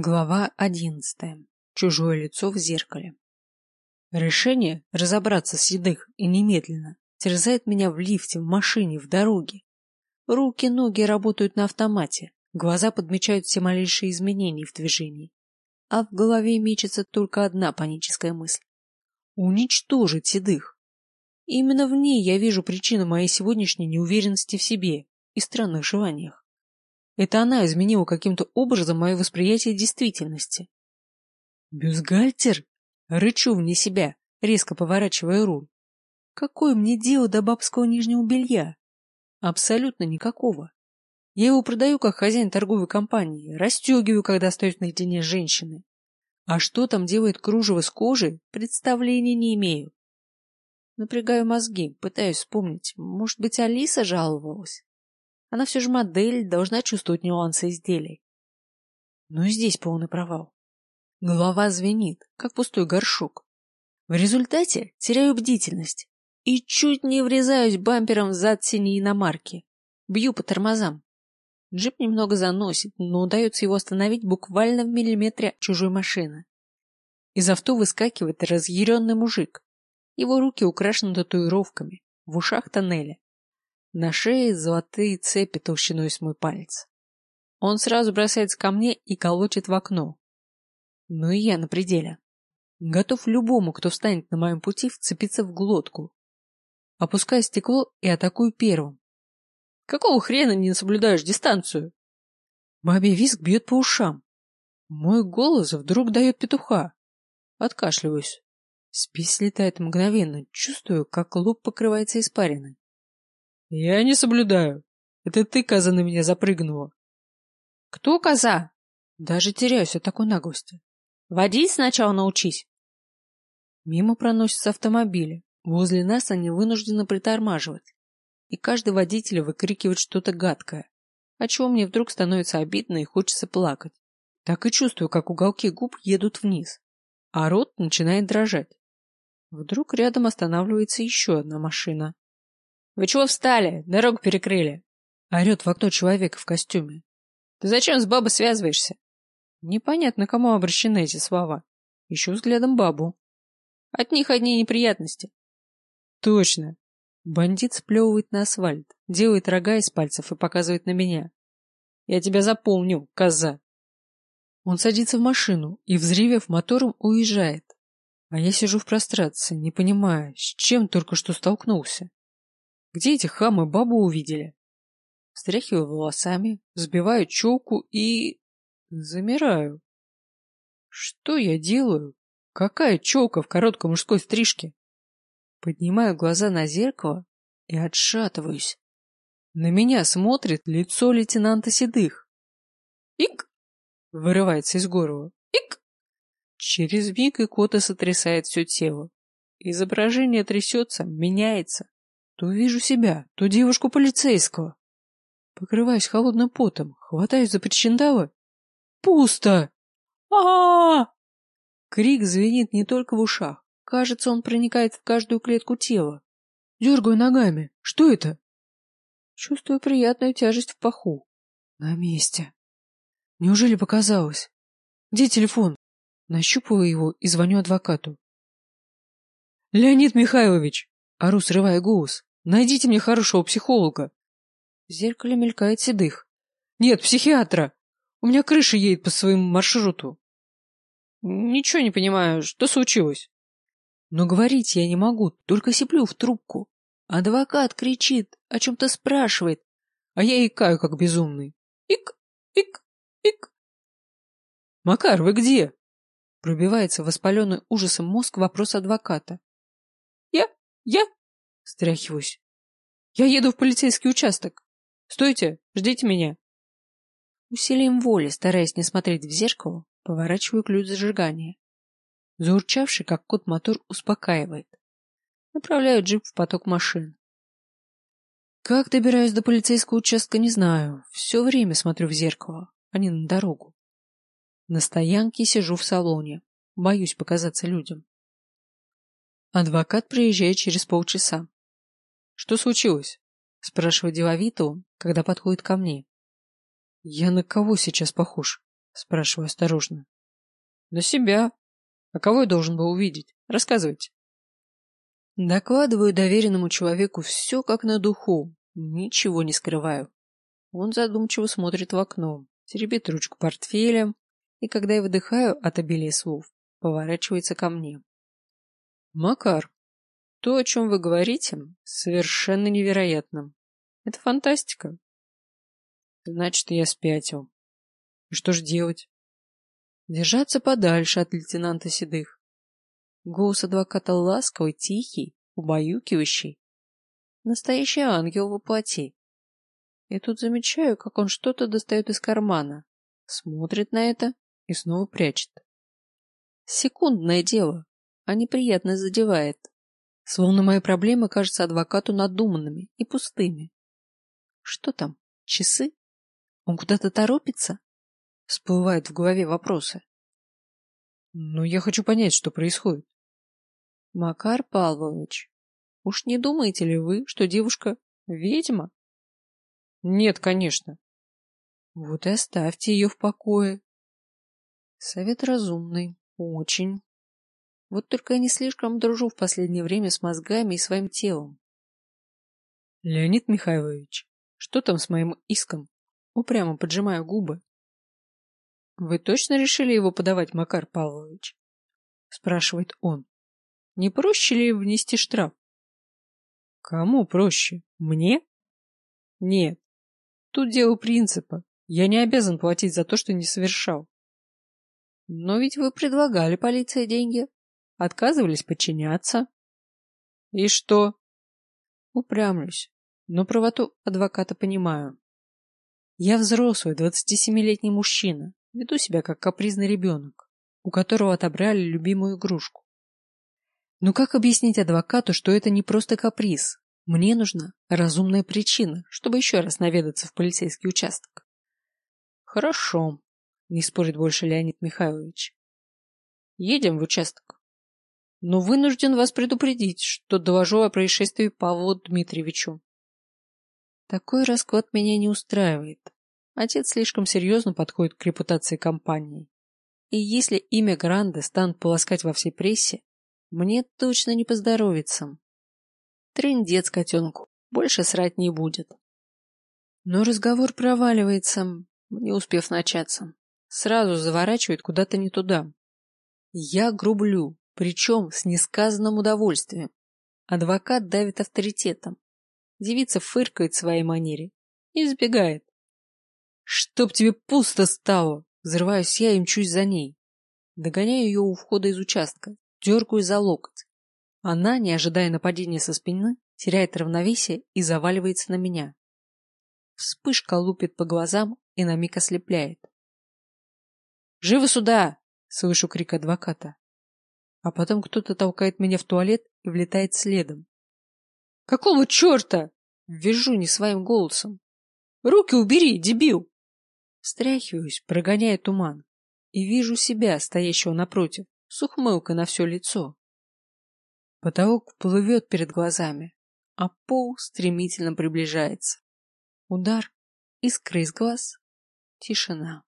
Глава одиннадцатая. Чужое лицо в зеркале. Решение разобраться с Седых и немедленно терзает меня в лифте, в машине, в дороге. Руки, ноги работают на автомате, глаза подмечают все малейшие изменения в движении. А в голове мечется только одна паническая мысль. Уничтожить Седых. Именно в ней я вижу причину моей сегодняшней неуверенности в себе и странных желаниях. Это она изменила каким-то образом мое восприятие действительности. Бюстгальтер? Рычу вне себя, резко поворачивая руль. Какое мне дело до бабского нижнего белья? Абсолютно никакого. Я его продаю как хозяин торговой компании, расстегиваю, когда остаюсь наедине с женщиной. А что там делает кружево с кожей, представления не имею. Напрягаю мозги, пытаюсь вспомнить. Может быть, Алиса жаловалась? Она все же модель, должна чувствовать нюансы изделий. Но и здесь полный провал. Голова звенит, как пустой горшок. В результате теряю бдительность и чуть не врезаюсь бампером в зад синей иномарки. Бью по тормозам. Джип немного заносит, но удается его остановить буквально в миллиметре от чужой машины. Из авто выскакивает разъяренный мужик. Его руки украшены татуировками, в ушах тоннеля. На шее золотые цепи толщиной с мой палец. Он сразу бросается ко мне и колотит в окно. Ну и я на пределе. Готов любому, кто встанет на моем пути, вцепиться в глотку. Опускаю стекло и атакую первым. Какого хрена не соблюдаешь дистанцию? Бабий визг бьет по ушам. Мой голос вдруг дает петуха. Откашливаюсь. Спесь летает мгновенно, чувствую, как лоб покрывается испариной. Я не соблюдаю. Это ты, коза, на меня запрыгнула. Кто коза? Даже теряюсь от такой наглости. Водить сначала научись. Мимо проносятся автомобили. Возле нас они вынуждены притормаживать. И каждый водитель выкрикивает что-то гадкое, о чем мне вдруг становится обидно и хочется плакать. Так и чувствую, как уголки губ едут вниз, а рот начинает дрожать. Вдруг рядом останавливается еще одна машина. Вы чего встали? Дорогу перекрыли. Орет в окно человек в костюме. Ты зачем с бабой связываешься? Непонятно, кому обращены эти слова. Ищу взглядом бабу. От них одни неприятности. Точно. Бандит сплевывает на асфальт, делает рога из пальцев и показывает на меня. Я тебя запомню, коза. Он садится в машину и, взревев мотором, уезжает. А я сижу в прострации, не понимая, с чем только что столкнулся. Где эти хамы бабу увидели? Встряхиваю волосами, взбиваю челку и... замираю. Что я делаю? Какая челка в короткой мужской стрижке? Поднимаю глаза на зеркало и отшатываюсь. На меня смотрит лицо лейтенанта Седых. «Ик!» — вырывается из горла. «Ик!» Через миг икота сотрясает все тело. Изображение трясется, меняется. То вижу себя, то девушку полицейского. Покрываюсь холодным потом, хватаюсь за причиндалы. Пусто! а а! Крик звенит не только в ушах. Кажется, он проникает в каждую клетку тела. Дергаю ногами. Что это? Чувствую приятную тяжесть в паху. На месте. Неужели показалось? Где телефон? Нащупываю его и звоню адвокату. Леонид Михайлович, Ору, срывая голос. Найдите мне хорошего психолога. В зеркале мелькает седых. Нет, психиатра. У меня крыша едет по своему маршруту. Ничего не понимаю, что случилось? Но говорить я не могу, только сиплю в трубку. Адвокат кричит, о чем-то спрашивает, а я икаю, как безумный. Ик, ик, ик. Макар, вы где? Пробивается воспаленный ужасом мозг вопрос адвоката. Я? Стряхиваюсь. Я еду в полицейский участок. Стойте, ждите меня. Усилием воли, стараясь не смотреть в зеркало, поворачиваю ключ зажигания. Заурчавший, как кот, мотор успокаивает. Направляю джип в поток машин. Как добираюсь до полицейского участка, не знаю. Все время смотрю в зеркало, а не на дорогу. На стоянке сижу в салоне. Боюсь показаться людям. Адвокат приезжает через полчаса. Что случилось? Спрашивает деловито, когда подходит ко мне. Я на кого сейчас похож? Спрашиваю осторожно. На себя. А кого я должен был увидеть? Рассказывайте. Докладываю доверенному человеку все как на духу, ничего не скрываю. Он задумчиво смотрит в окно, теребит ручку портфелем, и когда я выдыхаю от обилия слов, поворачивается ко мне. Макар, то, о чем вы говорите, совершенно невероятно. Это фантастика. Значит, я спятил. И что же делать? Держаться подальше от лейтенанта Седых. Голос адвоката ласковый, тихий, убаюкивающий. Настоящий ангел воплоти. И тут замечаю, как он что-то достает из кармана, смотрит на это и снова прячет. Секундное дело, а неприятно задевает. Словно мои проблемы кажутся адвокату надуманными и пустыми. Что там, часы? Он куда-то торопится? Всплывают в голове вопросы. Ну, я хочу понять, что происходит. Макар Павлович, уж не думаете ли вы, что девушка ведьма? Нет, конечно. Вот и оставьте ее в покое. Совет разумный, очень. Вот только я не слишком дружу в последнее время с мозгами и своим телом. Леонид Михайлович, что там с моим иском? Упрямо поджимаю губы. Вы точно решили его подавать, Макар Павлович? Спрашивает он. Не проще ли внести штраф? Кому проще? Мне? Нет. Тут дело принципа. Я не обязан платить за то, что не совершал. Но ведь вы предлагали полиции деньги. Отказывались подчиняться. И что? Упрямлюсь, но правоту адвоката понимаю. Я взрослый, 27-летний мужчина, веду себя как капризный ребенок, у которого отобрали любимую игрушку. Но как объяснить адвокату, что это не просто каприз? Мне нужна разумная причина, чтобы еще раз наведаться в полицейский участок. Хорошо, не спорит больше Леонид Михайлович. Едем в участок но вынужден вас предупредить, что доложу о происшествии Павлу Дмитриевичу. Такой расклад меня не устраивает. Отец слишком серьезно подходит к репутации компании. И если имя Гранда станут полоскать во всей прессе, мне точно не поздоровится. Трындец котенку, больше срать не будет. Но разговор проваливается, не успев начаться. Сразу заворачивает куда-то не туда. Я грублю, причем с несказанным удовольствием. Адвокат давит авторитетом. Девица фыркает в своей манере и избегает. «Чтоб тебе пусто стало!» Взрываюсь я и мчусь за ней. Догоняю ее у входа из участка, дергаю за локоть. Она, не ожидая нападения со спины, теряет равновесие и заваливается на меня. Вспышка лупит по глазам и на миг ослепляет. «Живо сюда!» — слышу крик адвоката а потом кто-то толкает меня в туалет и влетает следом. «Какого черта?» — вижу не своим голосом. «Руки убери, дебил!» Стряхиваюсь, прогоняя туман, и вижу себя, стоящего напротив, с ухмылкой на все лицо. Потолок плывет перед глазами, а пол стремительно приближается. Удар, искры из глаз, тишина.